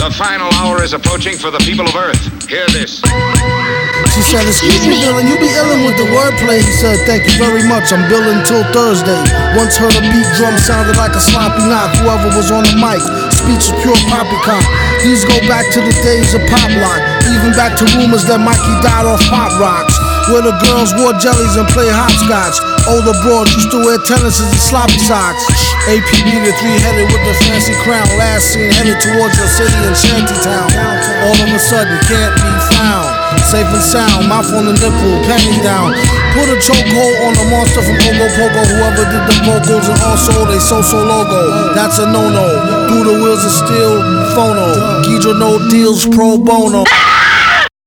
The final hour is approaching for the people of Earth. Hear this. She said, excuse me, Villain, you be illin' with the wordplay. He said, thank you very much, I'm billing till Thursday. Once heard a beat drum sounded like a sloppy knock. Whoever was on the mic, speech was pure poppycock. These go back to the days of pop lock, even back to rumors that Mikey died off pop rocks. Where the girls wore jellies and played hopscotch. Older broads used to wear tennis and sloppy socks. APB the three headed with the fancy crown. Seen headed towards your city in Shantytown. All of a sudden can't be found. Safe and sound, mouth on the nipple, panties down. Put a chokehold on the monster from Ogopogo. Whoever did the vocals and also they so-so logo. That's a no-no. Through the wheels of steel, phono. Guido no deals pro bono.